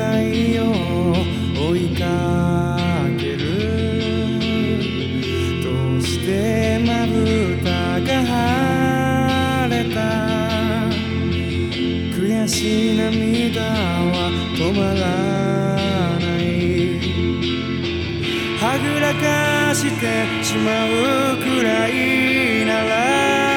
太陽を追いかける。どうしてまぶたが腫れた。悔しい涙は止まらない。はぐらかしてしまうくらいなら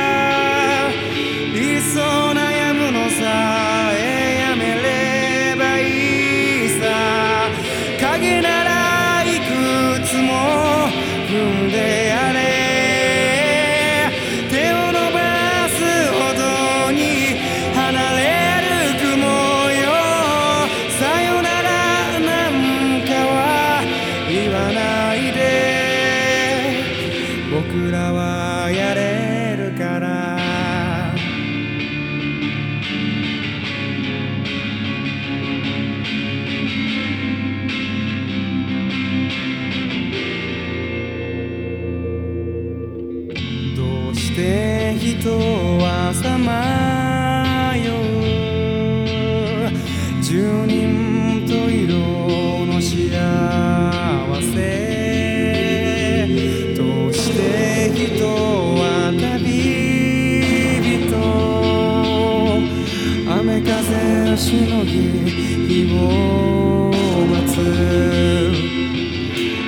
も踏んでやれ。手を伸ばすほどに離れる雲よ。さよならなんかは言わないで。僕らはして人はさまよう。十人十色の幸せ。どうして人は旅人？雨風しのぎ日を待つ。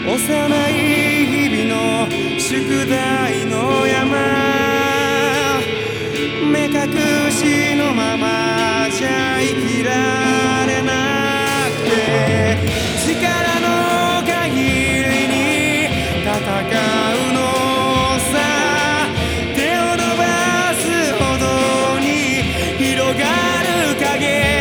幼い日々の宿題の山私のままじゃ生きられなくて力の限りに戦うのさ手を伸ばすほどに広がる影